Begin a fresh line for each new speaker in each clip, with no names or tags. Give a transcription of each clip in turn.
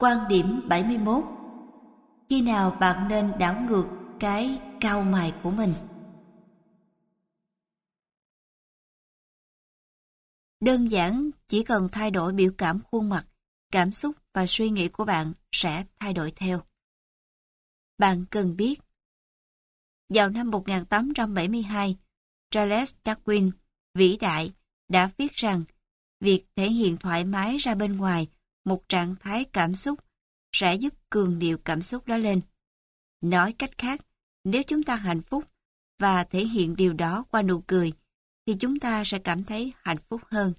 Quan điểm 71 Khi nào bạn nên đảo ngược cái cao mài của mình? Đơn giản, chỉ cần thay đổi biểu cảm khuôn mặt, cảm xúc và suy nghĩ của bạn sẽ thay đổi theo. Bạn cần biết Vào năm 1872, Charles Darwin, vĩ đại, đã viết rằng việc thể hiện thoải mái ra bên ngoài một trạng thái cảm xúc sẽ giúp cường điệu cảm xúc đó lên. Nói cách khác, nếu chúng ta hạnh phúc và thể hiện điều đó qua nụ cười, thì chúng ta sẽ cảm thấy hạnh phúc hơn.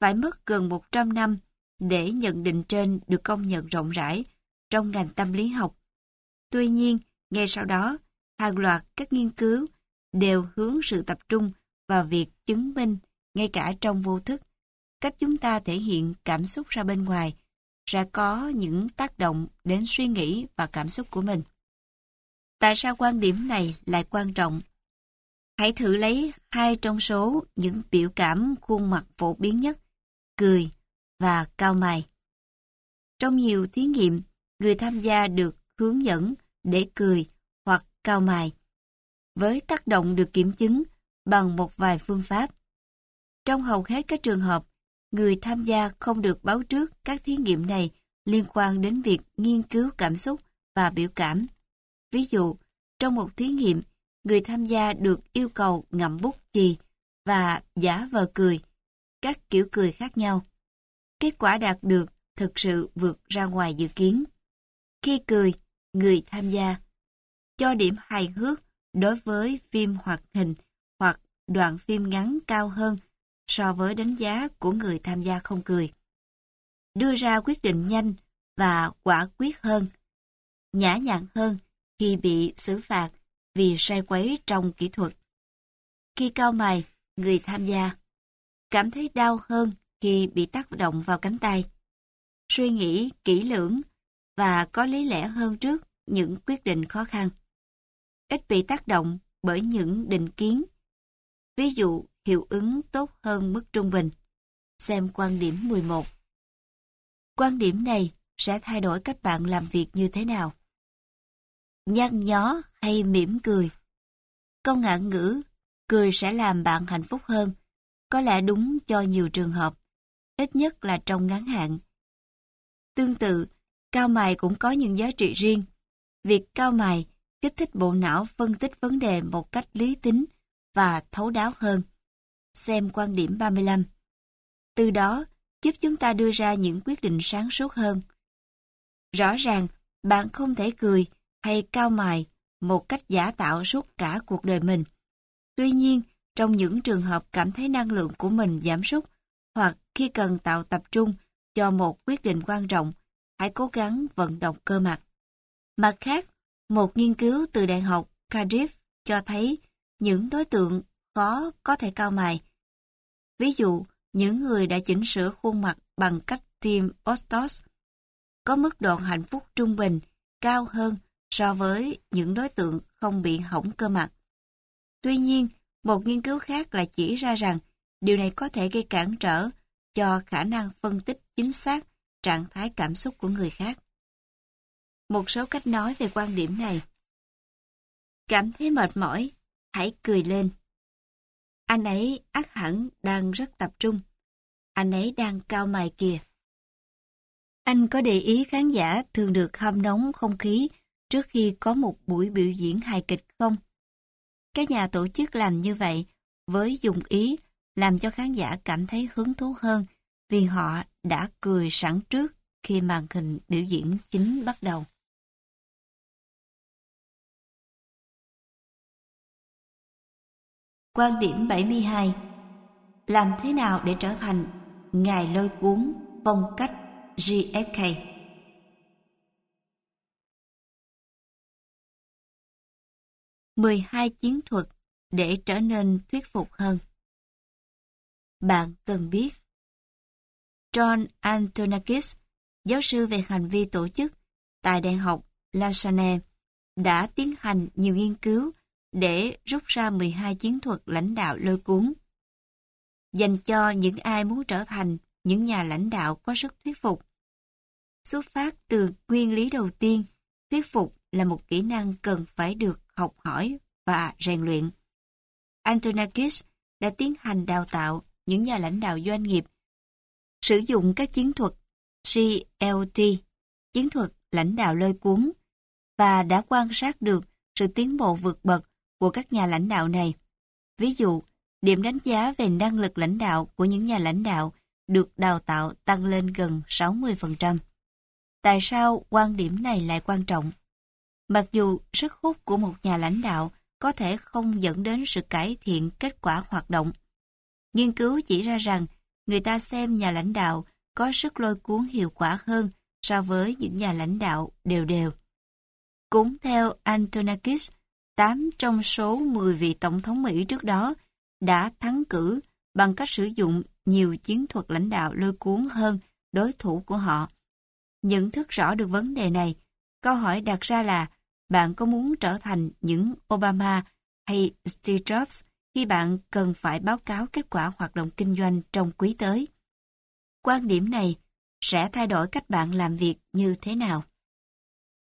Phải mất gần 100 năm để nhận định trên được công nhận rộng rãi trong ngành tâm lý học. Tuy nhiên, ngay sau đó, hàng loạt các nghiên cứu đều hướng sự tập trung vào việc chứng minh, ngay cả trong vô thức, cách chúng ta thể hiện cảm xúc ra bên ngoài sẽ có những tác động đến suy nghĩ và cảm xúc của mình. Tại sao quan điểm này lại quan trọng? Hãy thử lấy hai trong số những biểu cảm khuôn mặt phổ biến nhất, cười và cao mày. Trong nhiều thí nghiệm, người tham gia được hướng dẫn để cười hoặc cao mày, với tác động được kiểm chứng bằng một vài phương pháp. Trong hầu hết các trường hợp, người tham gia không được báo trước các thí nghiệm này liên quan đến việc nghiên cứu cảm xúc và biểu cảm. Ví dụ, trong một thí nghiệm, người tham gia được yêu cầu ngậm bút chì và giả vờ cười, các kiểu cười khác nhau. Kết quả đạt được thực sự vượt ra ngoài dự kiến. Khi cười, người tham gia cho điểm hài hước đối với phim hoạt hình hoặc đoạn phim ngắn cao hơn so với đánh giá của người tham gia không cười. Đưa ra quyết định nhanh và quả quyết hơn, nhã nhặn hơn khi bị xử phạt vì sai quấy trong kỹ thuật. Khi cao mày, người tham gia cảm thấy đau hơn khi bị tác động vào cánh tay. Suy nghĩ kỹ lưỡng và có lý lẽ hơn trước những quyết định khó khăn. Ít bị tác động bởi những định kiến. Ví dụ, hiệu ứng tốt hơn mức trung bình. Xem quan điểm 11. Quan điểm này sẽ thay đổi cách bạn làm việc như thế nào. Nhăn nhó hay mỉm cười. Câu ngạn ngữ, cười sẽ làm bạn hạnh phúc hơn, có lẽ đúng cho nhiều trường hợp, ít nhất là trong ngắn hạn. Tương tự, cao mài cũng có những giá trị riêng. Việc cao mài kích thích bộ não phân tích vấn đề một cách lý tính và thấu đáo hơn. Xem quan điểm 35. Từ đó, giúp chúng ta đưa ra những quyết định sáng suốt hơn. Rõ ràng, bạn không thể cười hay cao mài một cách giả tạo suốt cả cuộc đời mình. Tuy nhiên, trong những trường hợp cảm thấy năng lượng của mình giảm sút hoặc khi cần tạo tập trung cho một quyết định quan trọng, hãy cố gắng vận động cơ mặt. Mặt khác, một nghiên cứu từ Đại học Cardiff cho thấy những đối tượng khó có thể cao mài. Ví dụ, những người đã chỉnh sửa khuôn mặt bằng cách tiêm Ostos có mức độ hạnh phúc trung bình cao hơn so với những đối tượng không bị hỏng cơ mặt. Tuy nhiên, một nghiên cứu khác lại chỉ ra rằng điều này có thể gây cản trở cho khả năng phân tích chính xác trạng thái cảm xúc của người khác. Một số cách nói về quan điểm này. Cảm thấy mệt mỏi, hãy cười lên. Anh ấy ác hẳn đang rất tập trung. Anh ấy đang cao mày kìa. Anh có để ý khán giả thường được hâm nóng không khí trước khi có một buổi biểu diễn hài kịch không? Các nhà tổ chức làm như vậy với dùng ý làm cho khán giả cảm thấy hứng thú hơn vì họ đã cười sẵn trước khi màn hình biểu diễn chính bắt đầu. Quan điểm 72 Làm thế nào để trở thành ngài lôi cuốn phong cách GFK? mười hai chiến thuật để trở nên thuyết phục hơn. Bạn cần biết John Antonakis, giáo sư về hành vi tổ chức tại Đại học Lausanne, đã tiến hành nhiều nghiên cứu để rút ra 12 chiến thuật lãnh đạo lôi cuốn. Dành cho những ai muốn trở thành những nhà lãnh đạo có sức thuyết phục. xuất phát từ nguyên lý đầu tiên, thuyết phục là một kỹ năng cần phải được học hỏi và rèn luyện. Antonakis đã tiến hành đào tạo những nhà lãnh đạo doanh nghiệp sử dụng các chiến thuật CLT, chiến thuật lãnh đạo lôi cuốn, và đã quan sát được sự tiến bộ vượt bậc của các nhà lãnh đạo này. Ví dụ, điểm đánh giá về năng lực lãnh đạo của những nhà lãnh đạo được đào tạo tăng lên gần 60%. Tại sao quan điểm này lại quan trọng? Mặc dù sức hút của một nhà lãnh đạo có thể không dẫn đến sự cải thiện kết quả hoạt động, nghiên cứu chỉ ra rằng người ta xem nhà lãnh đạo có sức lôi cuốn hiệu quả hơn so với những nhà lãnh đạo đều đều. Cũng theo Antonakis, 8 trong số 10 vị tổng thống Mỹ trước đó đã thắng cử bằng cách sử dụng nhiều chiến thuật lãnh đạo lôi cuốn hơn đối thủ của họ. Nhận thức rõ được vấn đề này, câu hỏi đặt ra là bạn có muốn trở thành những Obama hay Steve Jobs khi bạn cần phải báo cáo kết quả hoạt động kinh doanh trong quý tới? Quan điểm này sẽ thay đổi cách bạn làm việc như thế nào.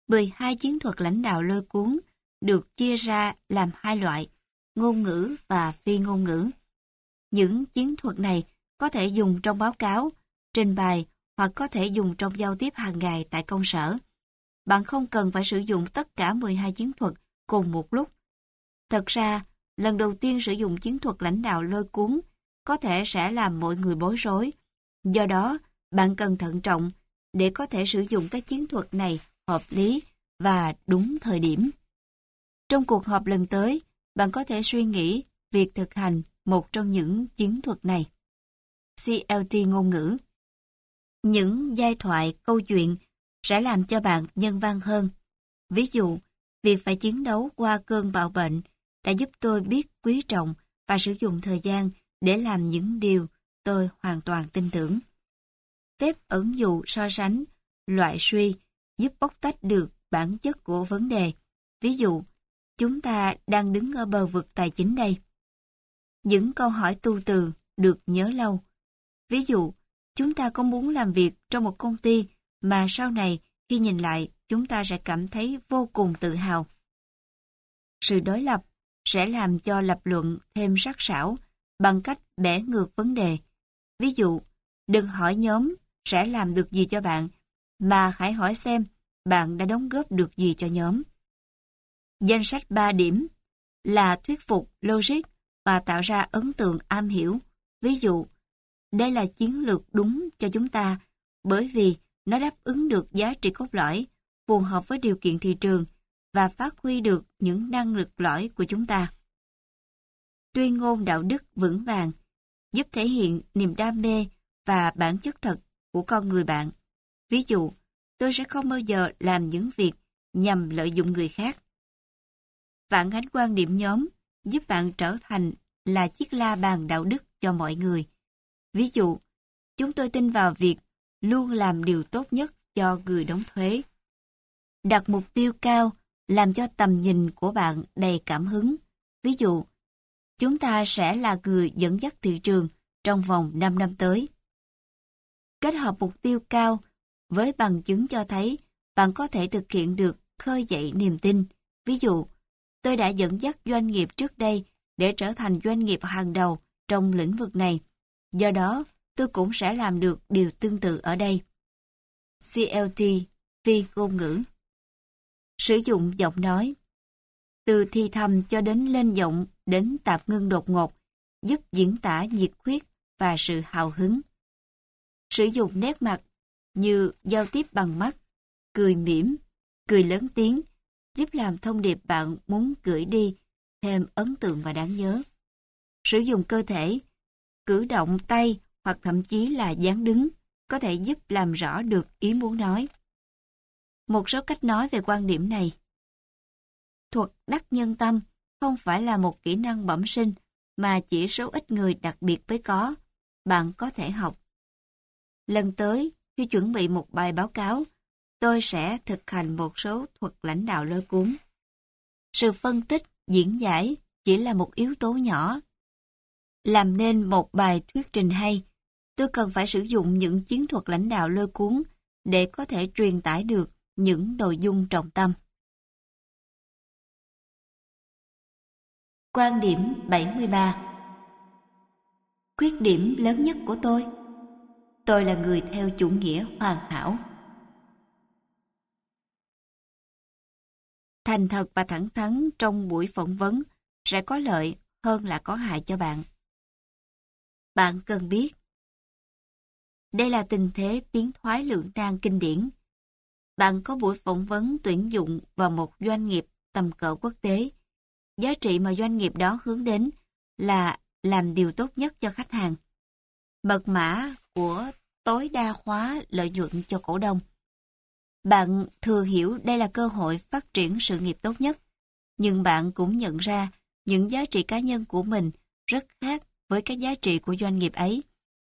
12 chiến thuật lãnh đạo lôi cuốn được chia ra làm hai loại, ngôn ngữ và phi ngôn ngữ. Những chiến thuật này có thể dùng trong báo cáo, trình bày hoặc có thể dùng trong giao tiếp hàng ngày tại công sở. Bạn không cần phải sử dụng tất cả 12 chiến thuật cùng một lúc. Thật ra, lần đầu tiên sử dụng chiến thuật lãnh đạo lôi cuốn có thể sẽ làm mọi người bối rối. Do đó, bạn cần thận trọng để có thể sử dụng các chiến thuật này hợp lý và đúng thời điểm. Trong cuộc họp lần tới, bạn có thể suy nghĩ việc thực hành một trong những chiến thuật này. CLT ngôn ngữ Những giai thoại, câu chuyện sẽ làm cho bạn nhân văn hơn. Ví dụ, việc phải chiến đấu qua cơn bạo bệnh đã giúp tôi biết quý trọng và sử dụng thời gian để làm những điều tôi hoàn toàn tin tưởng. Phép ẩn dụ so sánh, loại suy giúp bóc tách được bản chất của vấn đề. Ví dụ, chúng ta đang đứng ở bờ vực tài chính đây. Những câu hỏi tu từ được nhớ lâu. Ví dụ, chúng ta có muốn làm việc trong một công ty mà sau này khi nhìn lại chúng ta sẽ cảm thấy vô cùng tự hào. Sự đối lập sẽ làm cho lập luận thêm sắc sảo bằng cách bẻ ngược vấn đề. Ví dụ, đừng hỏi nhóm sẽ làm được gì cho bạn, mà hãy hỏi xem bạn đã đóng góp được gì cho nhóm. Danh sách 3 điểm là thuyết phục, logic và tạo ra ấn tượng am hiểu. Ví dụ, đây là chiến lược đúng cho chúng ta bởi vì nó đáp ứng được giá trị cốt lõi, phù hợp với điều kiện thị trường và phát huy được những năng lực lõi của chúng ta. Tuyên ngôn đạo đức vững vàng giúp thể hiện niềm đam mê và bản chất thật của con người bạn. Ví dụ, tôi sẽ không bao giờ làm những việc nhằm lợi dụng người khác vạn ánh quan điểm nhóm giúp bạn trở thành là chiếc la bàn đạo đức cho mọi người. Ví dụ, chúng tôi tin vào việc luôn làm điều tốt nhất cho người đóng thuế. Đặt mục tiêu cao làm cho tầm nhìn của bạn đầy cảm hứng. Ví dụ, chúng ta sẽ là người dẫn dắt thị trường trong vòng 5 năm tới. Kết hợp mục tiêu cao với bằng chứng cho thấy bạn có thể thực hiện được khơi dậy niềm tin. Ví dụ, tôi đã dẫn dắt doanh nghiệp trước đây để trở thành doanh nghiệp hàng đầu trong lĩnh vực này. Do đó, tôi cũng sẽ làm được điều tương tự ở đây. CLT, phi ngôn ngữ Sử dụng giọng nói Từ thi thầm cho đến lên giọng đến tạp ngưng đột ngột, giúp diễn tả nhiệt huyết và sự hào hứng. Sử dụng nét mặt như giao tiếp bằng mắt, cười mỉm, cười lớn tiếng, giúp làm thông điệp bạn muốn gửi đi thêm ấn tượng và đáng nhớ. Sử dụng cơ thể, cử động tay hoặc thậm chí là dáng đứng có thể giúp làm rõ được ý muốn nói. Một số cách nói về quan điểm này. Thuật đắc nhân tâm không phải là một kỹ năng bẩm sinh mà chỉ số ít người đặc biệt mới có. Bạn có thể học. Lần tới, khi chuẩn bị một bài báo cáo, tôi sẽ thực hành một số thuật lãnh đạo lôi cuốn. Sự phân tích, diễn giải chỉ là một yếu tố nhỏ. Làm nên một bài thuyết trình hay, tôi cần phải sử dụng những chiến thuật lãnh đạo lôi cuốn để có thể truyền tải được những nội dung trọng tâm. Quan điểm 73 Khuyết điểm lớn nhất của tôi Tôi là người theo chủ nghĩa hoàn hảo. Thành thật và thẳng thắn trong buổi phỏng vấn sẽ có lợi hơn là có hại cho bạn. Bạn cần biết, đây là tình thế tiến thoái lưỡng nan kinh điển. Bạn có buổi phỏng vấn tuyển dụng vào một doanh nghiệp tầm cỡ quốc tế. Giá trị mà doanh nghiệp đó hướng đến là làm điều tốt nhất cho khách hàng. Mật mã của tối đa hóa lợi nhuận cho cổ đông. Bạn thừa hiểu đây là cơ hội phát triển sự nghiệp tốt nhất, nhưng bạn cũng nhận ra những giá trị cá nhân của mình rất khác với các giá trị của doanh nghiệp ấy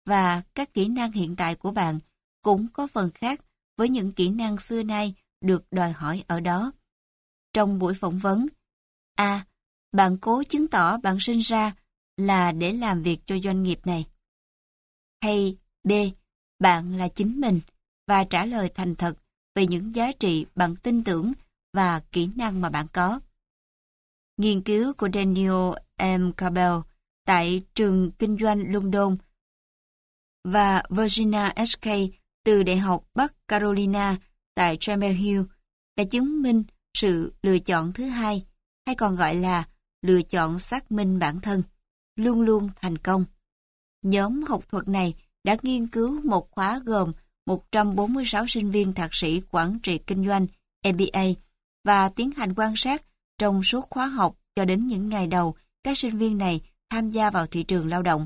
và các kỹ năng hiện tại của bạn cũng có phần khác với những kỹ năng xưa nay được đòi hỏi ở đó. Trong buổi phỏng vấn, A. Bạn cố chứng tỏ bạn sinh ra là để làm việc cho doanh nghiệp này. Hay B. Bạn là chính mình và trả lời thành thật về những giá trị bạn tin tưởng và kỹ năng mà bạn có. Nghiên cứu của Daniel M. Cabell tại trường kinh doanh London và Virginia S.K. từ Đại học Bắc Carolina tại Chapel Hill đã chứng minh sự lựa chọn thứ hai, hay còn gọi là lựa chọn xác minh bản thân, luôn luôn thành công. Nhóm học thuật này đã nghiên cứu một khóa gồm 146 sinh viên thạc sĩ quản trị kinh doanh MBA và tiến hành quan sát trong suốt khóa học cho đến những ngày đầu các sinh viên này tham gia vào thị trường lao động.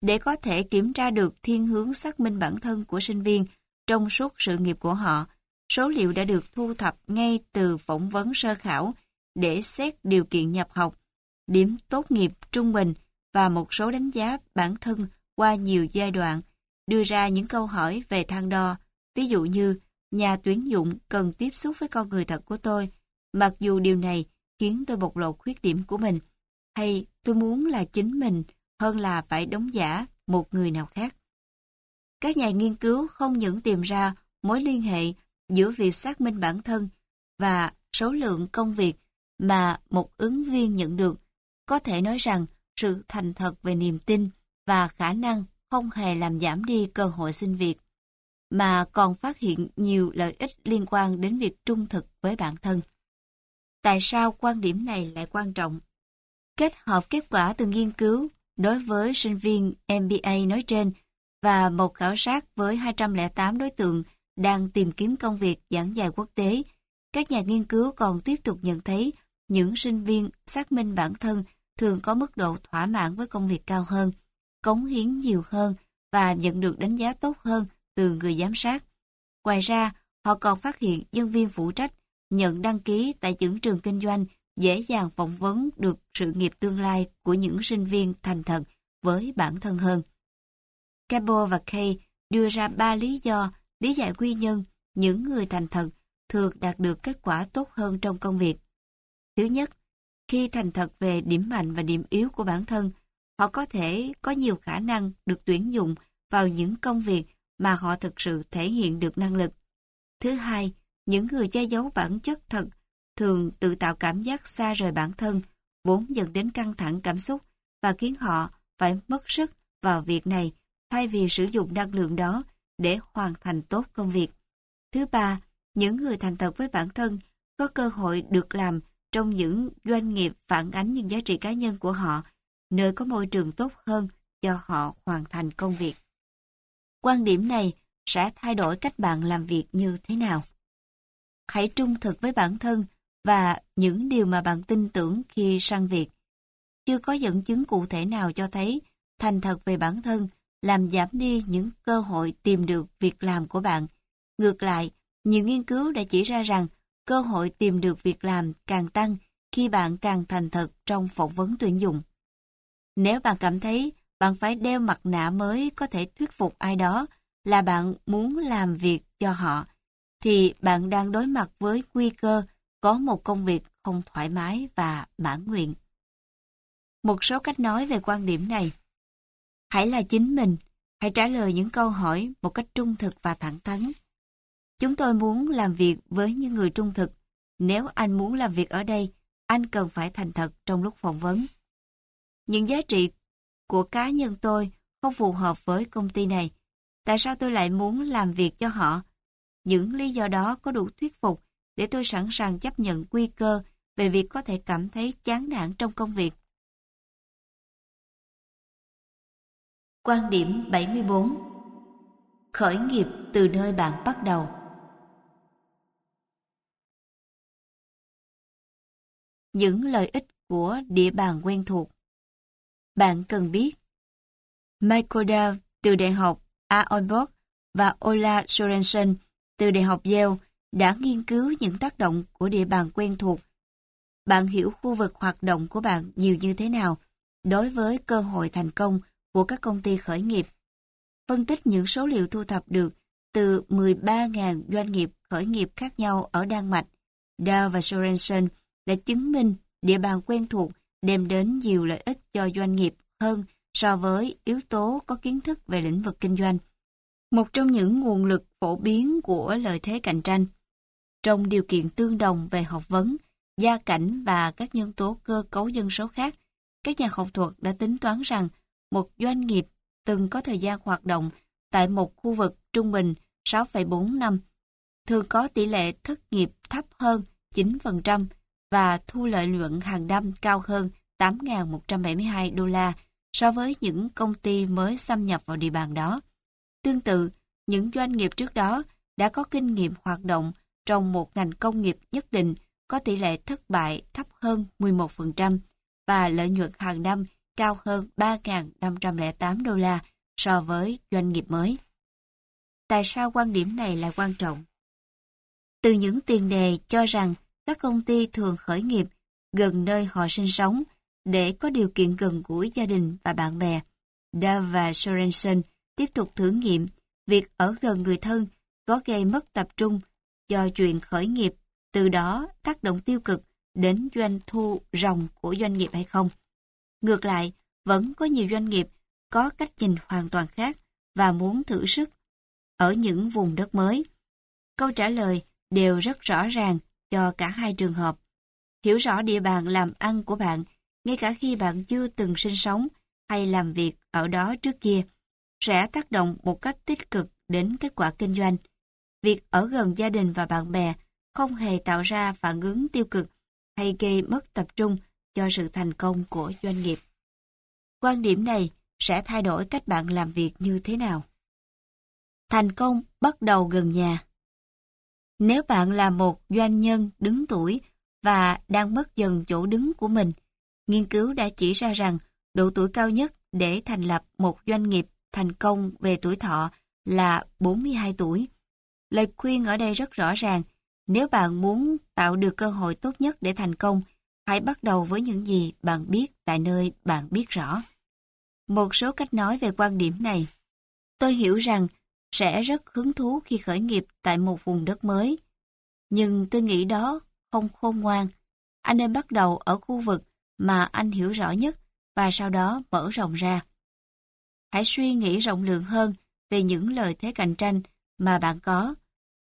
Để có thể kiểm tra được thiên hướng xác minh bản thân của sinh viên trong suốt sự nghiệp của họ, số liệu đã được thu thập ngay từ phỏng vấn sơ khảo để xét điều kiện nhập học, điểm tốt nghiệp trung bình và một số đánh giá bản thân qua nhiều giai đoạn, đưa ra những câu hỏi về thang đo, ví dụ như nhà tuyển dụng cần tiếp xúc với con người thật của tôi, mặc dù điều này khiến tôi bộc lộ khuyết điểm của mình, hay tôi muốn là chính mình hơn là phải đóng giả một người nào khác. Các nhà nghiên cứu không những tìm ra mối liên hệ giữa việc xác minh bản thân và số lượng công việc mà một ứng viên nhận được, có thể nói rằng sự thành thật về niềm tin và khả năng không hề làm giảm đi cơ hội xin việc, mà còn phát hiện nhiều lợi ích liên quan đến việc trung thực với bản thân. Tại sao quan điểm này lại quan trọng? Kết hợp kết quả từ nghiên cứu đối với sinh viên MBA nói trên và một khảo sát với 208 đối tượng đang tìm kiếm công việc giảng dạy quốc tế, các nhà nghiên cứu còn tiếp tục nhận thấy những sinh viên xác minh bản thân thường có mức độ thỏa mãn với công việc cao hơn, cống hiến nhiều hơn và nhận được đánh giá tốt hơn từ người giám sát. Ngoài ra, họ còn phát hiện nhân viên phụ trách nhận đăng ký tại những trường kinh doanh dễ dàng phỏng vấn được sự nghiệp tương lai của những sinh viên thành thật với bản thân hơn. Cabo và Kay đưa ra ba lý do lý giải nguyên nhân những người thành thật thường đạt được kết quả tốt hơn trong công việc. Thứ nhất, khi thành thật về điểm mạnh và điểm yếu của bản thân, họ có thể có nhiều khả năng được tuyển dụng vào những công việc mà họ thực sự thể hiện được năng lực. Thứ hai, những người che giấu bản chất thật thường tự tạo cảm giác xa rời bản thân, vốn dẫn đến căng thẳng cảm xúc và khiến họ phải mất sức vào việc này thay vì sử dụng năng lượng đó để hoàn thành tốt công việc. Thứ ba, những người thành thật với bản thân có cơ hội được làm trong những doanh nghiệp phản ánh những giá trị cá nhân của họ, nơi có môi trường tốt hơn cho họ hoàn thành công việc. Quan điểm này sẽ thay đổi cách bạn làm việc như thế nào. Hãy trung thực với bản thân và những điều mà bạn tin tưởng khi sang việc. Chưa có dẫn chứng cụ thể nào cho thấy thành thật về bản thân làm giảm đi những cơ hội tìm được việc làm của bạn. Ngược lại, nhiều nghiên cứu đã chỉ ra rằng cơ hội tìm được việc làm càng tăng khi bạn càng thành thật trong phỏng vấn tuyển dụng. Nếu bạn cảm thấy bạn phải đeo mặt nạ mới có thể thuyết phục ai đó là bạn muốn làm việc cho họ, thì bạn đang đối mặt với nguy cơ có một công việc không thoải mái và mãn nguyện. Một số cách nói về quan điểm này. Hãy là chính mình, hãy trả lời những câu hỏi một cách trung thực và thẳng thắn. Chúng tôi muốn làm việc với những người trung thực. Nếu anh muốn làm việc ở đây, anh cần phải thành thật trong lúc phỏng vấn. Những giá trị của cá nhân tôi không phù hợp với công ty này. Tại sao tôi lại muốn làm việc cho họ? Những lý do đó có đủ thuyết phục để tôi sẵn sàng chấp nhận nguy cơ về việc có thể cảm thấy chán nản trong công việc. Quan điểm 74 Khởi nghiệp từ nơi bạn bắt đầu Những lợi ích của địa bàn quen thuộc bạn cần biết Michael Dell từ Đại học Aalborg và Ola Sorensen từ Đại học Yale đã nghiên cứu những tác động của địa bàn quen thuộc. Bạn hiểu khu vực hoạt động của bạn nhiều như thế nào đối với cơ hội thành công của các công ty khởi nghiệp. Phân tích những số liệu thu thập được từ 13.000 doanh nghiệp khởi nghiệp khác nhau ở Đan Mạch, Dow và Sorensen đã chứng minh địa bàn quen thuộc đem đến nhiều lợi ích cho doanh nghiệp hơn so với yếu tố có kiến thức về lĩnh vực kinh doanh. Một trong những nguồn lực phổ biến của lợi thế cạnh tranh. Trong điều kiện tương đồng về học vấn, gia cảnh và các nhân tố cơ cấu dân số khác, các nhà học thuật đã tính toán rằng một doanh nghiệp từng có thời gian hoạt động tại một khu vực trung bình 6,4 năm, thường có tỷ lệ thất nghiệp thấp hơn 9% và thu lợi nhuận hàng năm cao hơn 8.172 đô la so với những công ty mới xâm nhập vào địa bàn đó. Tương tự, những doanh nghiệp trước đó đã có kinh nghiệm hoạt động trong một ngành công nghiệp nhất định có tỷ lệ thất bại thấp hơn 11% và lợi nhuận hàng năm cao hơn 3.508 đô la so với doanh nghiệp mới. Tại sao quan điểm này là quan trọng? Từ những tiền đề cho rằng các công ty thường khởi nghiệp gần nơi họ sinh sống để có điều kiện gần gũi gia đình và bạn bè. Dav và Sorensen tiếp tục thử nghiệm việc ở gần người thân có gây mất tập trung do chuyện khởi nghiệp, từ đó tác động tiêu cực đến doanh thu ròng của doanh nghiệp hay không. Ngược lại, vẫn có nhiều doanh nghiệp có cách nhìn hoàn toàn khác và muốn thử sức ở những vùng đất mới. Câu trả lời đều rất rõ ràng cho cả hai trường hợp. Hiểu rõ địa bàn làm ăn của bạn, ngay cả khi bạn chưa từng sinh sống hay làm việc ở đó trước kia, sẽ tác động một cách tích cực đến kết quả kinh doanh. Việc ở gần gia đình và bạn bè không hề tạo ra phản ứng tiêu cực hay gây mất tập trung cho sự thành công của doanh nghiệp. Quan điểm này sẽ thay đổi cách bạn làm việc như thế nào. Thành công bắt đầu gần nhà. Nếu bạn là một doanh nhân đứng tuổi và đang mất dần chỗ đứng của mình, nghiên cứu đã chỉ ra rằng độ tuổi cao nhất để thành lập một doanh nghiệp thành công về tuổi thọ là 42 tuổi. Lời khuyên ở đây rất rõ ràng, nếu bạn muốn tạo được cơ hội tốt nhất để thành công, hãy bắt đầu với những gì bạn biết tại nơi bạn biết rõ. Một số cách nói về quan điểm này. Tôi hiểu rằng sẽ rất hứng thú khi khởi nghiệp tại một vùng đất mới. Nhưng tôi nghĩ đó không khôn ngoan. Anh nên bắt đầu ở khu vực mà anh hiểu rõ nhất và sau đó mở rộng ra. Hãy suy nghĩ rộng lượng hơn về những lợi thế cạnh tranh mà bạn có.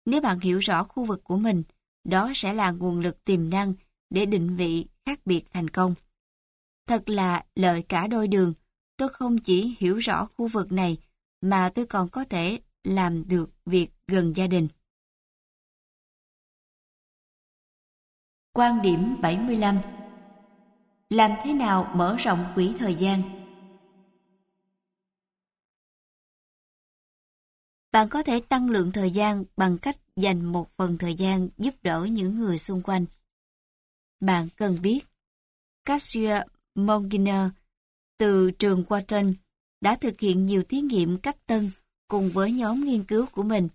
Nếu bạn hiểu rõ khu vực của mình, đó sẽ là nguồn lực tiềm năng để định vị khác biệt thành công. Thật là lợi cả đôi đường, tôi không chỉ hiểu rõ khu vực này mà tôi còn có thể làm được việc gần gia đình. Quan điểm 75 Làm thế nào mở rộng quỹ thời gian? Bạn có thể tăng lượng thời gian bằng cách dành một phần thời gian giúp đỡ những người xung quanh. Bạn cần biết, Cassia Monginer từ trường Wharton đã thực hiện nhiều thí nghiệm cách tân cùng với nhóm nghiên cứu của mình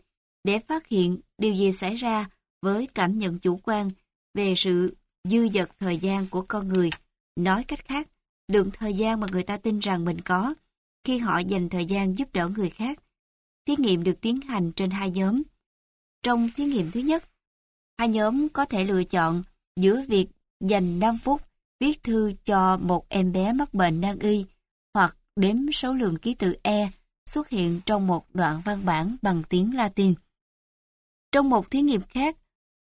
để phát hiện điều gì xảy ra với cảm nhận chủ quan về sự dư dật thời gian của con người. Nói cách khác, lượng thời gian mà người ta tin rằng mình có khi họ dành thời gian giúp đỡ người khác. Thí nghiệm được tiến hành trên hai nhóm. Trong thí nghiệm thứ nhất, hai nhóm có thể lựa chọn giữa việc dành 5 phút viết thư cho một em bé mắc bệnh nan y hoặc đếm số lượng ký tự E xuất hiện trong một đoạn văn bản bằng tiếng Latin. Trong một thí nghiệm khác,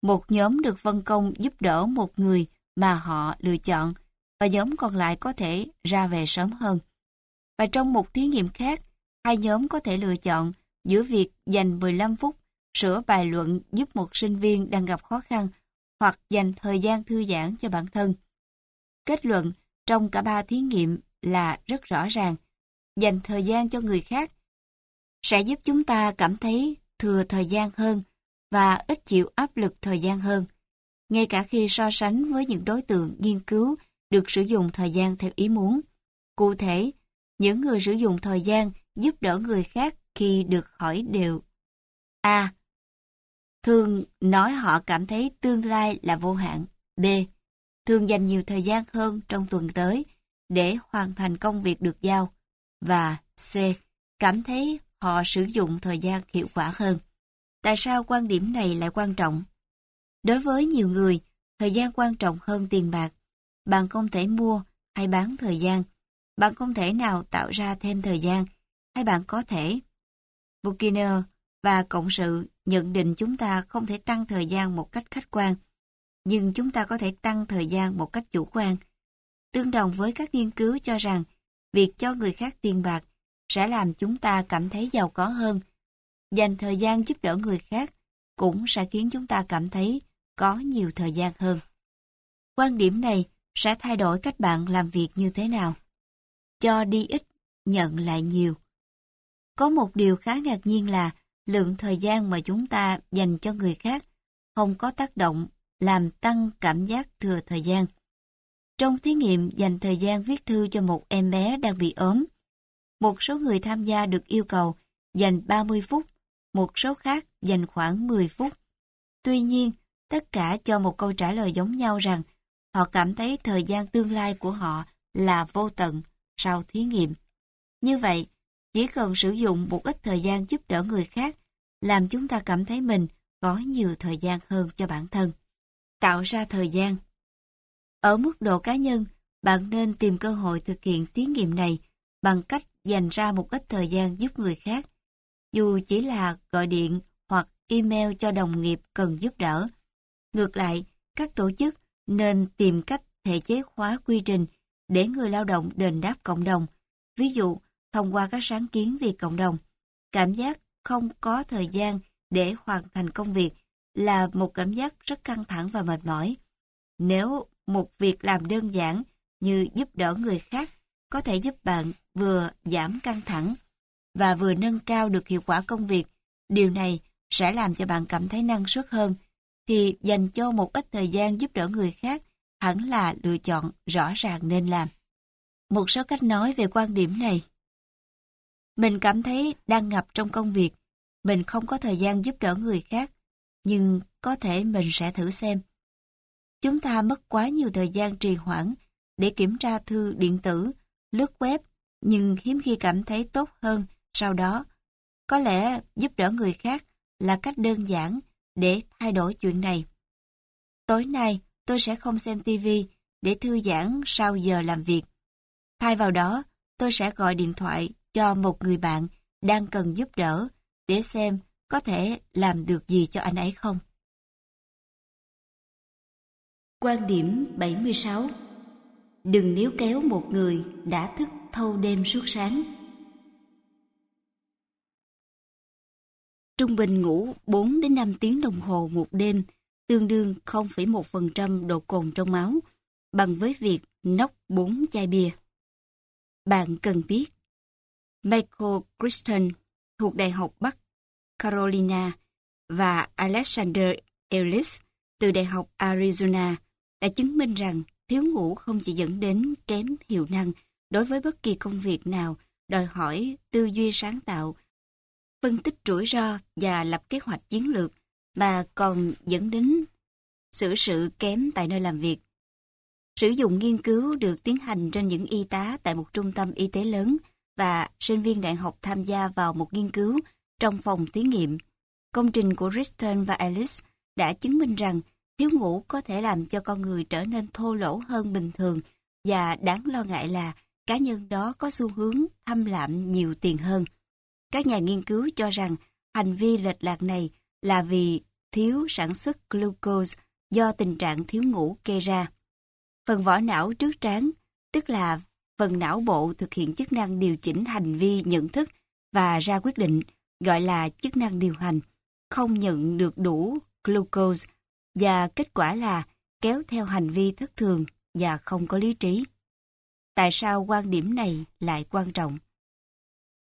một nhóm được phân công giúp đỡ một người mà họ lựa chọn và nhóm còn lại có thể ra về sớm hơn. Và trong một thí nghiệm khác, hai nhóm có thể lựa chọn giữa việc dành 15 phút sửa bài luận giúp một sinh viên đang gặp khó khăn hoặc dành thời gian thư giãn cho bản thân. Kết luận trong cả ba thí nghiệm là rất rõ ràng. Dành thời gian cho người khác sẽ giúp chúng ta cảm thấy thừa thời gian hơn và ít chịu áp lực thời gian hơn. Ngay cả khi so sánh với những đối tượng nghiên cứu được sử dụng thời gian theo ý muốn. Cụ thể, những người sử dụng thời gian giúp đỡ người khác khi được hỏi đều. A. Thường nói họ cảm thấy tương lai là vô hạn. B. Thường dành nhiều thời gian hơn trong tuần tới để hoàn thành công việc được giao. Và C. Cảm thấy họ sử dụng thời gian hiệu quả hơn. Tại sao quan điểm này lại quan trọng? Đối với nhiều người, thời gian quan trọng hơn tiền bạc. Bạn không thể mua hay bán thời gian. Bạn không thể nào tạo ra thêm thời gian, hay bạn có thể. Burkina và Cộng sự nhận định chúng ta không thể tăng thời gian một cách khách quan, nhưng chúng ta có thể tăng thời gian một cách chủ quan. Tương đồng với các nghiên cứu cho rằng, việc cho người khác tiền bạc sẽ làm chúng ta cảm thấy giàu có hơn. Dành thời gian giúp đỡ người khác cũng sẽ khiến chúng ta cảm thấy có nhiều thời gian hơn. Quan điểm này sẽ thay đổi cách bạn làm việc như thế nào. Cho đi ít, nhận lại nhiều. Có một điều khá ngạc nhiên là lượng thời gian mà chúng ta dành cho người khác không có tác động làm tăng cảm giác thừa thời gian. Trong thí nghiệm dành thời gian viết thư cho một em bé đang bị ốm, một số người tham gia được yêu cầu dành 30 phút, một số khác dành khoảng 10 phút. Tuy nhiên, tất cả cho một câu trả lời giống nhau rằng họ cảm thấy thời gian tương lai của họ là vô tận sau thí nghiệm. Như vậy, chỉ cần sử dụng một ít thời gian giúp đỡ người khác làm chúng ta cảm thấy mình có nhiều thời gian hơn cho bản thân. Tạo ra thời gian ở mức độ cá nhân, bạn nên tìm cơ hội thực hiện thí nghiệm này bằng cách dành ra một ít thời gian giúp người khác. Dù chỉ là gọi điện hoặc email cho đồng nghiệp cần giúp đỡ. Ngược lại, các tổ chức nên tìm cách thể chế hóa quy trình để người lao động đền đáp cộng đồng. Ví dụ, thông qua các sáng kiến vì cộng đồng. Cảm giác không có thời gian để hoàn thành công việc là một cảm giác rất căng thẳng và mệt mỏi. Nếu một việc làm đơn giản như giúp đỡ người khác có thể giúp bạn vừa giảm căng thẳng và vừa nâng cao được hiệu quả công việc, điều này sẽ làm cho bạn cảm thấy năng suất hơn, thì dành cho một ít thời gian giúp đỡ người khác hẳn là lựa chọn rõ ràng nên làm. Một số cách nói về quan điểm này mình cảm thấy đang ngập trong công việc, mình không có thời gian giúp đỡ người khác, nhưng có thể mình sẽ thử xem. Chúng ta mất quá nhiều thời gian trì hoãn để kiểm tra thư điện tử, lướt web, nhưng hiếm khi cảm thấy tốt hơn sau đó. Có lẽ giúp đỡ người khác là cách đơn giản để thay đổi chuyện này. Tối nay tôi sẽ không xem TV để thư giãn sau giờ làm việc. Thay vào đó, tôi sẽ gọi điện thoại cho một người bạn đang cần giúp đỡ để xem có thể làm được gì cho anh ấy không. Quan điểm 76 Đừng níu kéo một người đã thức thâu đêm suốt sáng. Trung bình ngủ 4 đến 5 tiếng đồng hồ một đêm, tương đương 0,1% độ cồn trong máu, bằng với việc nốc 4 chai bia. Bạn cần biết, Michael Christen thuộc Đại học Bắc Carolina và Alexander Ellis từ Đại học Arizona đã chứng minh rằng thiếu ngủ không chỉ dẫn đến kém hiệu năng đối với bất kỳ công việc nào đòi hỏi tư duy sáng tạo, phân tích rủi ro và lập kế hoạch chiến lược, mà còn dẫn đến xử sự kém tại nơi làm việc. Sử dụng nghiên cứu được tiến hành trên những y tá tại một trung tâm y tế lớn và sinh viên đại học tham gia vào một nghiên cứu trong phòng thí nghiệm. Công trình của Riston và Alice đã chứng minh rằng thiếu ngủ có thể làm cho con người trở nên thô lỗ hơn bình thường và đáng lo ngại là cá nhân đó có xu hướng thâm lạm nhiều tiền hơn. Các nhà nghiên cứu cho rằng hành vi lệch lạc này là vì thiếu sản xuất glucose do tình trạng thiếu ngủ gây ra. Phần vỏ não trước trán, tức là phần não bộ thực hiện chức năng điều chỉnh hành vi nhận thức và ra quyết định, gọi là chức năng điều hành, không nhận được đủ glucose và kết quả là kéo theo hành vi thất thường và không có lý trí. Tại sao quan điểm này lại quan trọng?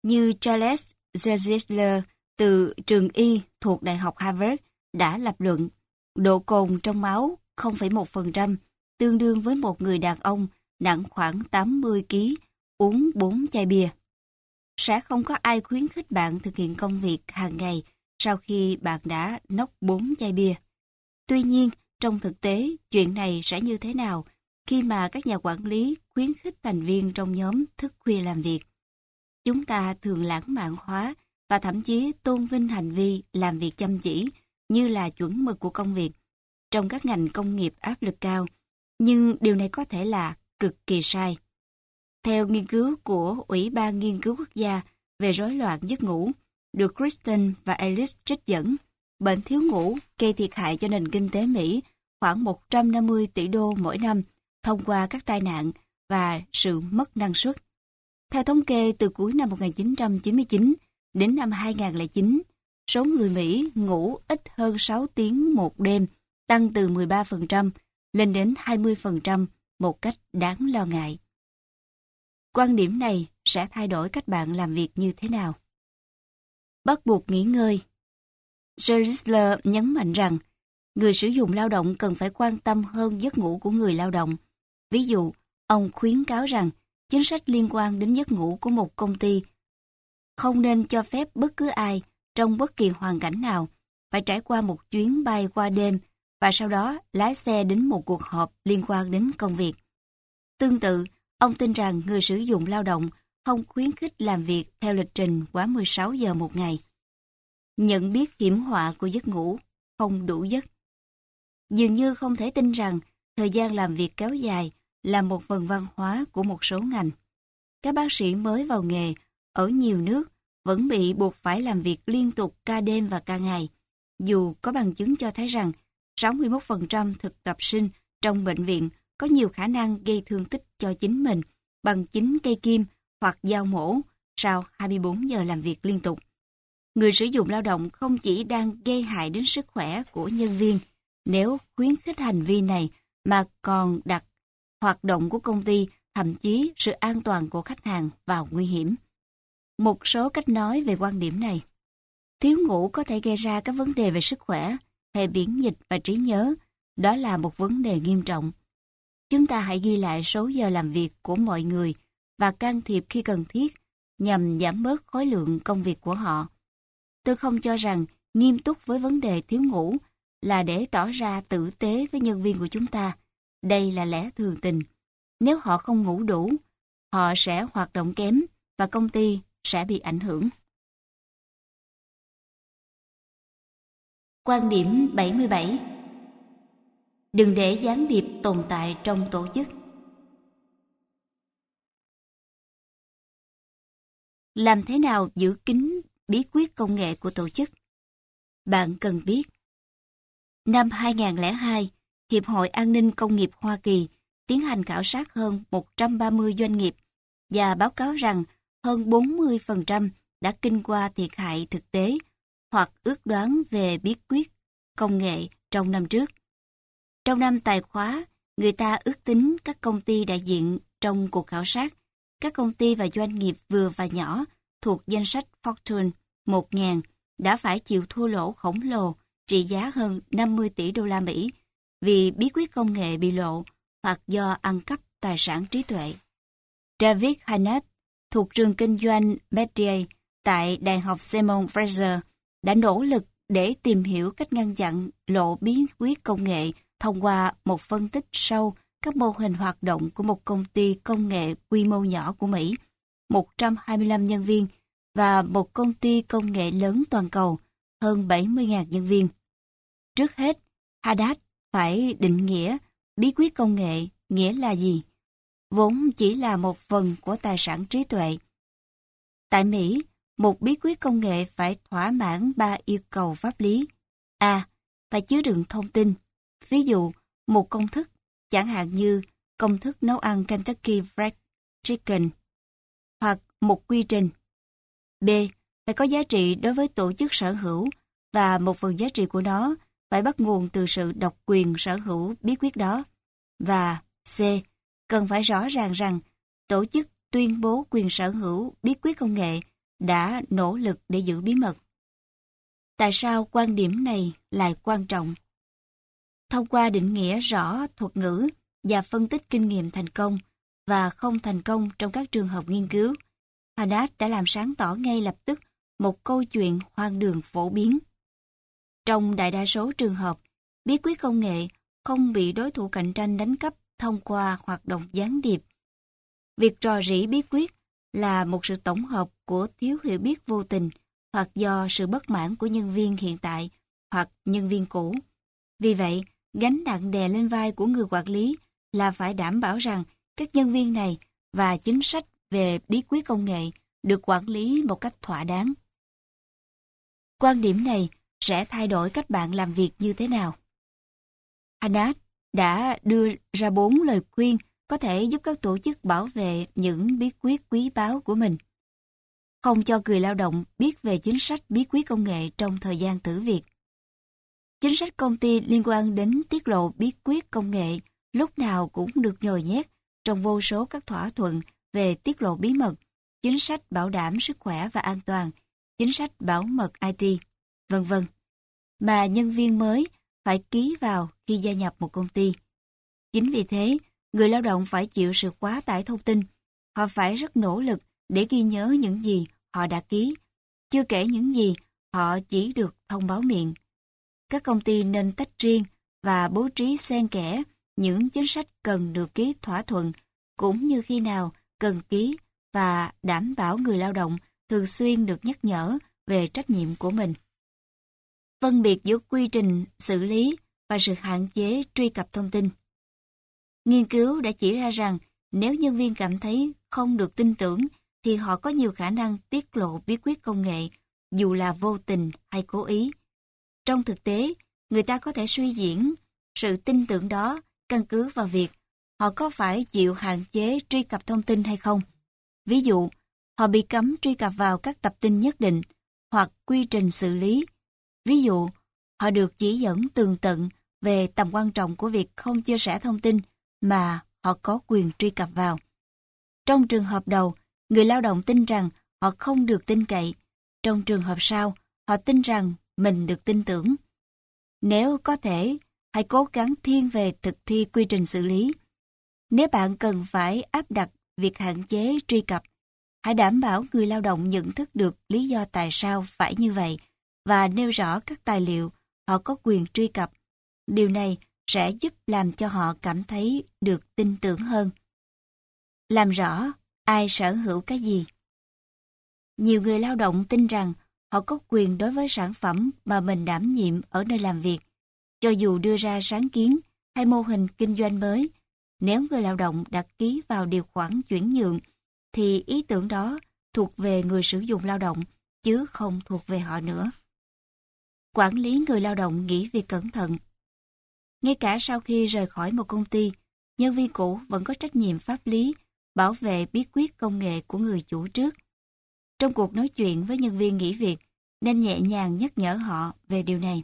Như Charles Zezler từ trường y thuộc Đại học Harvard đã lập luận, độ cồn trong máu 0,1% tương đương với một người đàn ông nặng khoảng 80 kg uống 4 chai bia. Sẽ không có ai khuyến khích bạn thực hiện công việc hàng ngày sau khi bạn đã nốc 4 chai bia. Tuy nhiên, trong thực tế, chuyện này sẽ như thế nào khi mà các nhà quản lý khuyến khích thành viên trong nhóm thức khuya làm việc? Chúng ta thường lãng mạn hóa và thậm chí tôn vinh hành vi làm việc chăm chỉ như là chuẩn mực của công việc trong các ngành công nghiệp áp lực cao. Nhưng điều này có thể là cực kỳ sai. Theo nghiên cứu của Ủy ban Nghiên cứu Quốc gia về rối loạn giấc ngủ, được Kristen và Alice trích dẫn, bệnh thiếu ngủ gây thiệt hại cho nền kinh tế Mỹ khoảng 150 tỷ đô mỗi năm thông qua các tai nạn và sự mất năng suất. Theo thống kê từ cuối năm 1999 đến năm 2009, số người Mỹ ngủ ít hơn 6 tiếng một đêm tăng từ 13% lên đến 20% một cách đáng lo ngại. Quan điểm này sẽ thay đổi cách bạn làm việc như thế nào? Bắt buộc nghỉ ngơi Gerisler nhấn mạnh rằng người sử dụng lao động cần phải quan tâm hơn giấc ngủ của người lao động. Ví dụ, ông khuyến cáo rằng chính sách liên quan đến giấc ngủ của một công ty không nên cho phép bất cứ ai trong bất kỳ hoàn cảnh nào phải trải qua một chuyến bay qua đêm và sau đó lái xe đến một cuộc họp liên quan đến công việc. Tương tự, ông tin rằng người sử dụng lao động không khuyến khích làm việc theo lịch trình quá 16 giờ một ngày. Nhận biết hiểm họa của giấc ngủ, không đủ giấc. Dường như không thể tin rằng thời gian làm việc kéo dài là một phần văn hóa của một số ngành. Các bác sĩ mới vào nghề ở nhiều nước vẫn bị buộc phải làm việc liên tục ca đêm và ca ngày, dù có bằng chứng cho thấy rằng 61% thực tập sinh trong bệnh viện có nhiều khả năng gây thương tích cho chính mình bằng chính cây kim hoặc dao mổ sau 24 giờ làm việc liên tục. Người sử dụng lao động không chỉ đang gây hại đến sức khỏe của nhân viên nếu khuyến khích hành vi này mà còn đặt hoạt động của công ty, thậm chí sự an toàn của khách hàng vào nguy hiểm. Một số cách nói về quan điểm này. Thiếu ngủ có thể gây ra các vấn đề về sức khỏe, hệ miễn dịch và trí nhớ. Đó là một vấn đề nghiêm trọng. Chúng ta hãy ghi lại số giờ làm việc của mọi người và can thiệp khi cần thiết nhằm giảm bớt khối lượng công việc của họ. Tôi không cho rằng nghiêm túc với vấn đề thiếu ngủ là để tỏ ra tử tế với nhân viên của chúng ta. Đây là lẽ thường tình. Nếu họ không ngủ đủ, họ sẽ hoạt động kém và công ty sẽ bị ảnh hưởng. Quan điểm 77 Đừng để gián điệp tồn tại trong tổ chức. Làm thế nào giữ kín bí quyết công nghệ của tổ chức? Bạn cần biết. Năm 2002, Hiệp hội An ninh Công nghiệp Hoa Kỳ tiến hành khảo sát hơn 130 doanh nghiệp và báo cáo rằng hơn 40% đã kinh qua thiệt hại thực tế hoặc ước đoán về bí quyết công nghệ trong năm trước. Trong năm tài khóa, người ta ước tính các công ty đại diện trong cuộc khảo sát, các công ty và doanh nghiệp vừa và nhỏ thuộc danh sách Fortune 1000 đã phải chịu thua lỗ khổng lồ trị giá hơn 50 tỷ đô la Mỹ vì bí quyết công nghệ bị lộ hoặc do ăn cắp tài sản trí tuệ. David Hannett thuộc trường kinh doanh Mediae tại Đại học Simon Fraser đã nỗ lực để tìm hiểu cách ngăn chặn lộ bí quyết công nghệ thông qua một phân tích sâu các mô hình hoạt động của một công ty công nghệ quy mô nhỏ của Mỹ, 125 nhân viên và một công ty công nghệ lớn toàn cầu, hơn 70.000 nhân viên. Trước hết, Haddad phải định nghĩa bí quyết công nghệ nghĩa là gì, vốn chỉ là một phần của tài sản trí tuệ. Tại Mỹ, một bí quyết công nghệ phải thỏa mãn ba yêu cầu pháp lý. A. phải chứa đựng thông tin. Ví dụ, một công thức, chẳng hạn như công thức nấu ăn Kentucky Fried Chicken, hoặc một quy trình. B. Phải có giá trị đối với tổ chức sở hữu và một phần giá trị của nó phải bắt nguồn từ sự độc quyền sở hữu bí quyết đó. Và C. Cần phải rõ ràng rằng tổ chức tuyên bố quyền sở hữu bí quyết công nghệ đã nỗ lực để giữ bí mật. Tại sao quan điểm này lại quan trọng? Thông qua định nghĩa rõ thuật ngữ và phân tích kinh nghiệm thành công và không thành công trong các trường hợp nghiên cứu, Haddad đã làm sáng tỏ ngay lập tức một câu chuyện hoang đường phổ biến. Trong đại đa số trường hợp, bí quyết công nghệ không bị đối thủ cạnh tranh đánh cắp thông qua hoạt động gián điệp. Việc trò rỉ bí quyết là một sự tổng hợp của thiếu hiểu biết vô tình hoặc do sự bất mãn của nhân viên hiện tại hoặc nhân viên cũ. Vì vậy, gánh nặng đè lên vai của người quản lý là phải đảm bảo rằng các nhân viên này và chính sách về bí quyết công nghệ được quản lý một cách thỏa đáng. Quan điểm này sẽ thay đổi cách bạn làm việc như thế nào. Anat đã đưa ra bốn lời khuyên có thể giúp các tổ chức bảo vệ những bí quyết quý báu của mình. Không cho người lao động biết về chính sách bí quyết công nghệ trong thời gian thử việc. Chính sách công ty liên quan đến tiết lộ bí quyết công nghệ lúc nào cũng được nhồi nhét trong vô số các thỏa thuận về tiết lộ bí mật, chính sách bảo đảm sức khỏe và an toàn, chính sách bảo mật IT, vân vân mà nhân viên mới phải ký vào khi gia nhập một công ty. Chính vì thế, người lao động phải chịu sự quá tải thông tin. Họ phải rất nỗ lực để ghi nhớ những gì họ đã ký, chưa kể những gì họ chỉ được thông báo miệng. Các công ty nên tách riêng và bố trí xen kẽ những chính sách cần được ký thỏa thuận, cũng như khi nào cần ký và đảm bảo người lao động thường xuyên được nhắc nhở về trách nhiệm của mình. Phân biệt giữa quy trình xử lý và sự hạn chế truy cập thông tin. Nghiên cứu đã chỉ ra rằng nếu nhân viên cảm thấy không được tin tưởng thì họ có nhiều khả năng tiết lộ bí quyết công nghệ dù là vô tình hay cố ý. Trong thực tế, người ta có thể suy diễn sự tin tưởng đó căn cứ vào việc họ có phải chịu hạn chế truy cập thông tin hay không. Ví dụ, họ bị cấm truy cập vào các tập tin nhất định hoặc quy trình xử lý. Ví dụ, họ được chỉ dẫn tường tận về tầm quan trọng của việc không chia sẻ thông tin mà họ có quyền truy cập vào. Trong trường hợp đầu, người lao động tin rằng họ không được tin cậy. Trong trường hợp sau, họ tin rằng mình được tin tưởng. Nếu có thể, hãy cố gắng thiên về thực thi quy trình xử lý. Nếu bạn cần phải áp đặt việc hạn chế truy cập, hãy đảm bảo người lao động nhận thức được lý do tại sao phải như vậy và nêu rõ các tài liệu họ có quyền truy cập. Điều này sẽ giúp làm cho họ cảm thấy được tin tưởng hơn. Làm rõ ai sở hữu cái gì. Nhiều người lao động tin rằng họ có quyền đối với sản phẩm mà mình đảm nhiệm ở nơi làm việc. Cho dù đưa ra sáng kiến hay mô hình kinh doanh mới, nếu người lao động đã ký vào điều khoản chuyển nhượng, thì ý tưởng đó thuộc về người sử dụng lao động, chứ không thuộc về họ nữa. Quản lý người lao động nghĩ việc cẩn thận. Ngay cả sau khi rời khỏi một công ty, nhân viên cũ vẫn có trách nhiệm pháp lý bảo vệ bí quyết công nghệ của người chủ trước. Trong cuộc nói chuyện với nhân viên nghỉ việc, nên nhẹ nhàng nhắc nhở họ về điều này.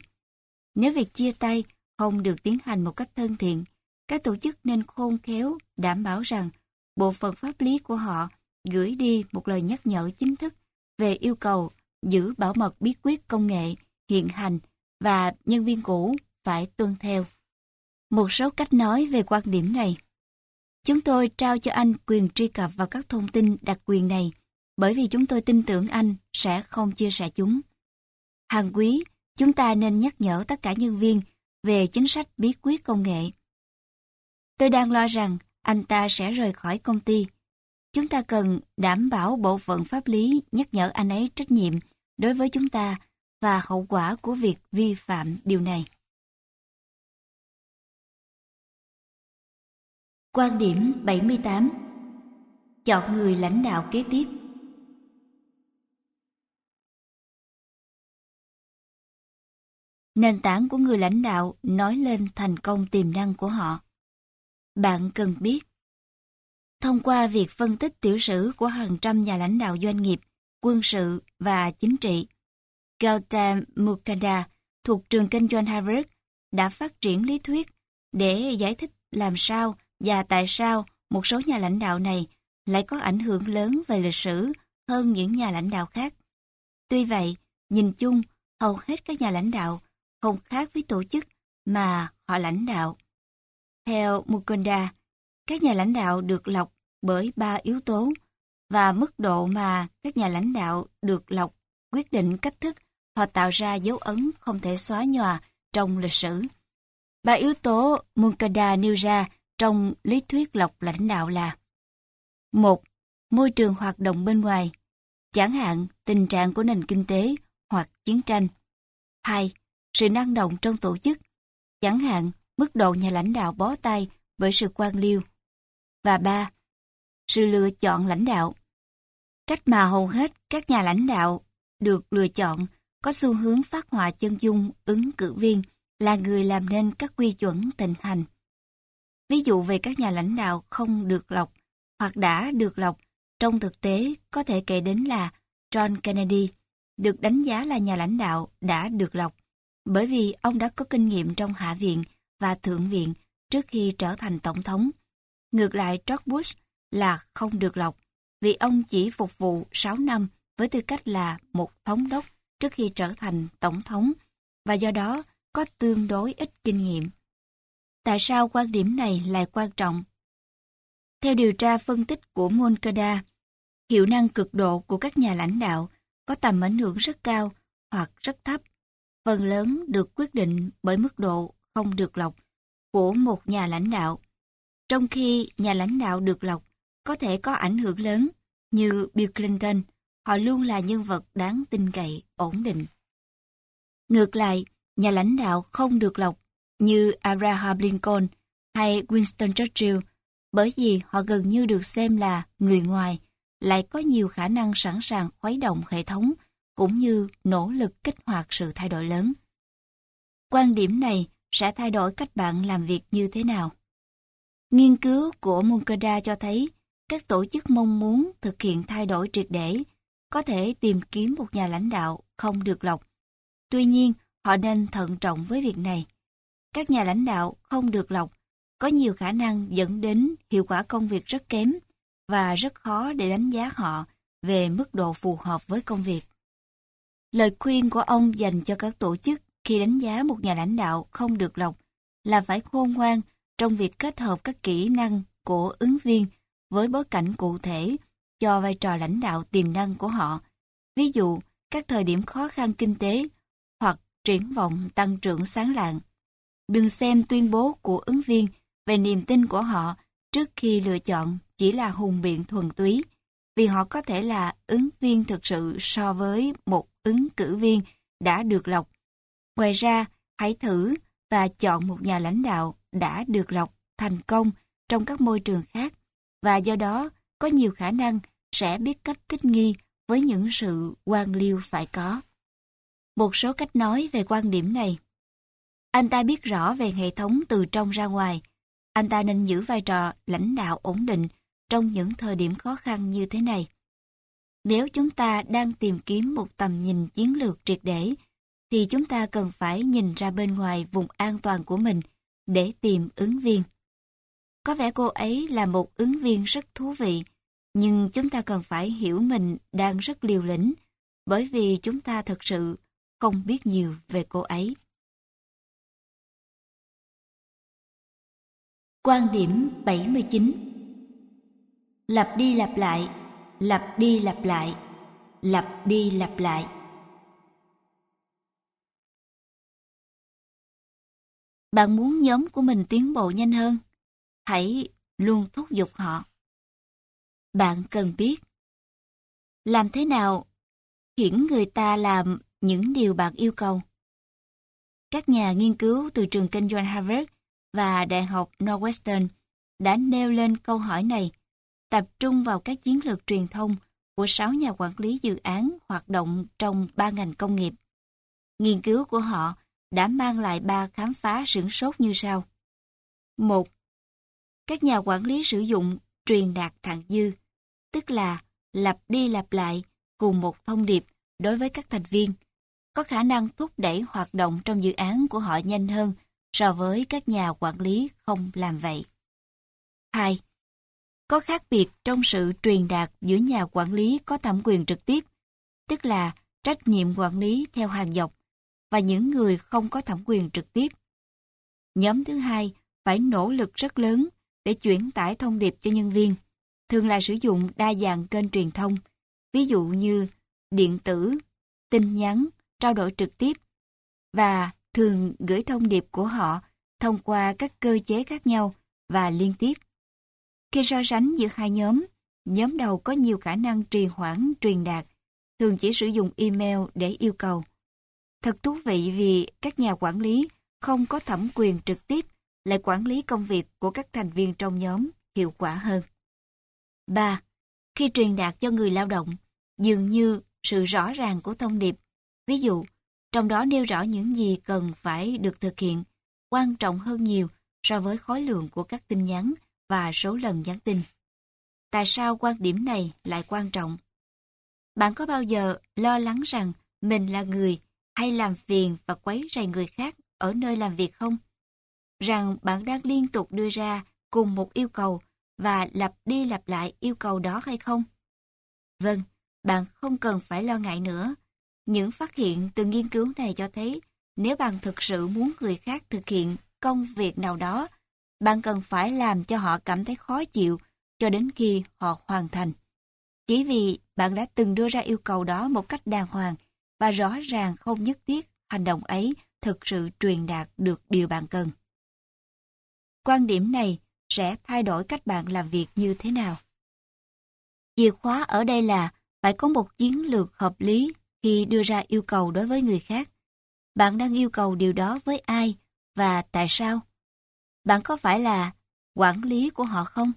Nếu việc chia tay không được tiến hành một cách thân thiện, các tổ chức nên khôn khéo đảm bảo rằng bộ phận pháp lý của họ gửi đi một lời nhắc nhở chính thức về yêu cầu giữ bảo mật bí quyết công nghệ hiện hành và nhân viên cũ phải tuân theo. Một số cách nói về quan điểm này. Chúng tôi trao cho anh quyền truy cập vào các thông tin đặc quyền này bởi vì chúng tôi tin tưởng anh sẽ không chia sẻ chúng. Hàng quý, chúng ta nên nhắc nhở tất cả nhân viên về chính sách bí quyết công nghệ. Tôi đang lo rằng anh ta sẽ rời khỏi công ty. Chúng ta cần đảm bảo bộ phận pháp lý nhắc nhở anh ấy trách nhiệm đối với chúng ta và hậu quả của việc vi phạm điều này. Quan điểm 78 Chọn người lãnh đạo kế tiếp Nền tảng của người lãnh đạo nói lên thành công tiềm năng của họ. Bạn cần biết. Thông qua việc phân tích tiểu sử của hàng trăm nhà lãnh đạo doanh nghiệp, quân sự và chính trị, Gautam Mukanda thuộc trường kinh doanh Harvard đã phát triển lý thuyết để giải thích làm sao và tại sao một số nhà lãnh đạo này lại có ảnh hưởng lớn về lịch sử hơn những nhà lãnh đạo khác. Tuy vậy, nhìn chung, hầu hết các nhà lãnh đạo không khác với tổ chức mà họ lãnh đạo. Theo Mukunda, các nhà lãnh đạo được lọc bởi ba yếu tố và mức độ mà các nhà lãnh đạo được lọc quyết định cách thức họ tạo ra dấu ấn không thể xóa nhòa trong lịch sử. Ba yếu tố Mukunda nêu ra trong lý thuyết lọc lãnh đạo là một Môi trường hoạt động bên ngoài, chẳng hạn tình trạng của nền kinh tế hoặc chiến tranh. 2. Sự năng động trong tổ chức, chẳng hạn mức độ nhà lãnh đạo bó tay bởi sự quan liêu. Và ba Sự lựa chọn lãnh đạo. Cách mà hầu hết các nhà lãnh đạo được lựa chọn có xu hướng phát họa chân dung ứng cử viên là người làm nên các quy chuẩn tình hành. Ví dụ về các nhà lãnh đạo không được lọc hoặc đã được lọc trong thực tế có thể kể đến là John Kennedy, được đánh giá là nhà lãnh đạo đã được lọc, bởi vì ông đã có kinh nghiệm trong Hạ viện và Thượng viện trước khi trở thành Tổng thống. Ngược lại George Bush là không được lọc, vì ông chỉ phục vụ 6 năm với tư cách là một thống đốc trước khi trở thành Tổng thống, và do đó có tương đối ít kinh nghiệm. Tại sao quan điểm này lại quan trọng? Theo điều tra phân tích của Moncada, hiệu năng cực độ của các nhà lãnh đạo có tầm ảnh hưởng rất cao hoặc rất thấp, phần lớn được quyết định bởi mức độ không được lọc của một nhà lãnh đạo. Trong khi nhà lãnh đạo được lọc có thể có ảnh hưởng lớn như Bill Clinton, họ luôn là nhân vật đáng tin cậy, ổn định. Ngược lại, nhà lãnh đạo không được lọc như Abraham Lincoln hay Winston Churchill bởi vì họ gần như được xem là người ngoài, lại có nhiều khả năng sẵn sàng khuấy động hệ thống, cũng như nỗ lực kích hoạt sự thay đổi lớn. Quan điểm này sẽ thay đổi cách bạn làm việc như thế nào. Nghiên cứu của Munkada cho thấy các tổ chức mong muốn thực hiện thay đổi triệt để có thể tìm kiếm một nhà lãnh đạo không được lọc. Tuy nhiên, họ nên thận trọng với việc này. Các nhà lãnh đạo không được lọc có nhiều khả năng dẫn đến hiệu quả công việc rất kém và rất khó để đánh giá họ về mức độ phù hợp với công việc. Lời khuyên của ông dành cho các tổ chức khi đánh giá một nhà lãnh đạo không được lọc là phải khôn ngoan trong việc kết hợp các kỹ năng của ứng viên với bối cảnh cụ thể cho vai trò lãnh đạo tiềm năng của họ. Ví dụ, các thời điểm khó khăn kinh tế hoặc triển vọng tăng trưởng sáng lạng. Đừng xem tuyên bố của ứng viên về niềm tin của họ trước khi lựa chọn chỉ là hùng biện thuần túy, vì họ có thể là ứng viên thực sự so với một ứng cử viên đã được lọc. Ngoài ra, hãy thử và chọn một nhà lãnh đạo đã được lọc thành công trong các môi trường khác và do đó có nhiều khả năng sẽ biết cách thích nghi với những sự quan liêu phải có. Một số cách nói về quan điểm này. Anh ta biết rõ về hệ thống từ trong ra ngoài, anh ta nên giữ vai trò lãnh đạo ổn định trong những thời điểm khó khăn như thế này. Nếu chúng ta đang tìm kiếm một tầm nhìn chiến lược triệt để, thì chúng ta cần phải nhìn ra bên ngoài vùng an toàn của mình để tìm ứng viên. Có vẻ cô ấy là một ứng viên rất thú vị, nhưng chúng ta cần phải hiểu mình đang rất liều lĩnh, bởi vì chúng ta thật sự không biết nhiều về cô ấy. Quan điểm 79 Lặp đi lặp lại, lặp đi lặp lại, lặp đi lặp lại. Bạn muốn nhóm của mình tiến bộ nhanh hơn? Hãy luôn thúc giục họ. Bạn cần biết làm thế nào khiến người ta làm những điều bạn yêu cầu. Các nhà nghiên cứu từ trường kinh doanh Harvard và Đại học Northwestern đã nêu lên câu hỏi này, tập trung vào các chiến lược truyền thông của 6 nhà quản lý dự án hoạt động trong ba ngành công nghiệp. Nghiên cứu của họ đã mang lại ba khám phá sửng sốt như sau. một Các nhà quản lý sử dụng truyền đạt thặng dư, tức là lặp đi lặp lại cùng một thông điệp đối với các thành viên, có khả năng thúc đẩy hoạt động trong dự án của họ nhanh hơn so với các nhà quản lý không làm vậy. 2. Có khác biệt trong sự truyền đạt giữa nhà quản lý có thẩm quyền trực tiếp, tức là trách nhiệm quản lý theo hàng dọc, và những người không có thẩm quyền trực tiếp. Nhóm thứ hai phải nỗ lực rất lớn để chuyển tải thông điệp cho nhân viên, thường là sử dụng đa dạng kênh truyền thông, ví dụ như điện tử, tin nhắn, trao đổi trực tiếp, và thường gửi thông điệp của họ thông qua các cơ chế khác nhau và liên tiếp. Khi so sánh giữa hai nhóm, nhóm đầu có nhiều khả năng trì hoãn truyền đạt, thường chỉ sử dụng email để yêu cầu. Thật thú vị vì các nhà quản lý không có thẩm quyền trực tiếp lại quản lý công việc của các thành viên trong nhóm hiệu quả hơn. 3. Khi truyền đạt cho người lao động, dường như sự rõ ràng của thông điệp, ví dụ, trong đó nêu rõ những gì cần phải được thực hiện, quan trọng hơn nhiều so với khối lượng của các tin nhắn và số lần nhắn tin. Tại sao quan điểm này lại quan trọng? Bạn có bao giờ lo lắng rằng mình là người hay làm phiền và quấy rầy người khác ở nơi làm việc không? Rằng bạn đang liên tục đưa ra cùng một yêu cầu và lặp đi lặp lại yêu cầu đó hay không? Vâng, bạn không cần phải lo ngại nữa. Những phát hiện từ nghiên cứu này cho thấy nếu bạn thực sự muốn người khác thực hiện công việc nào đó, bạn cần phải làm cho họ cảm thấy khó chịu cho đến khi họ hoàn thành. Chỉ vì bạn đã từng đưa ra yêu cầu đó một cách đàng hoàng và rõ ràng không nhất thiết hành động ấy thực sự truyền đạt được điều bạn cần. Quan điểm này sẽ thay đổi cách bạn làm việc như thế nào. Chìa khóa ở đây là phải có một chiến lược hợp lý khi đưa ra yêu cầu đối với người khác. Bạn đang yêu cầu điều đó với ai và tại sao? Bạn có phải là quản lý của họ không?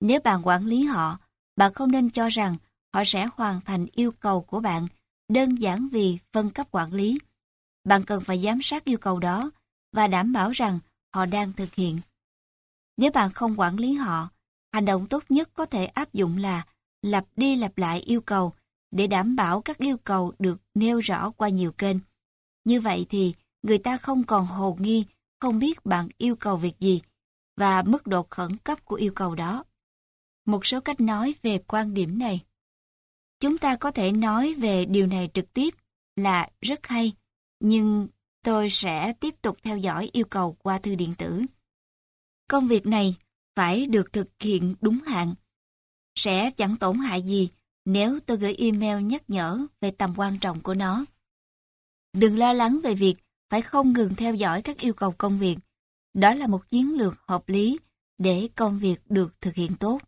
Nếu bạn quản lý họ, bạn không nên cho rằng họ sẽ hoàn thành yêu cầu của bạn đơn giản vì phân cấp quản lý. Bạn cần phải giám sát yêu cầu đó và đảm bảo rằng họ đang thực hiện. Nếu bạn không quản lý họ, hành động tốt nhất có thể áp dụng là lặp đi lặp lại yêu cầu để đảm bảo các yêu cầu được nêu rõ qua nhiều kênh. Như vậy thì người ta không còn hồ nghi, không biết bạn yêu cầu việc gì và mức độ khẩn cấp của yêu cầu đó. Một số cách nói về quan điểm này. Chúng ta có thể nói về điều này trực tiếp là rất hay, nhưng tôi sẽ tiếp tục theo dõi yêu cầu qua thư điện tử. Công việc này phải được thực hiện đúng hạn. Sẽ chẳng tổn hại gì nếu tôi gửi email nhắc nhở về tầm quan trọng của nó. Đừng lo lắng về việc phải không ngừng theo dõi các yêu cầu công việc. Đó là một chiến lược hợp lý để công việc được thực hiện tốt.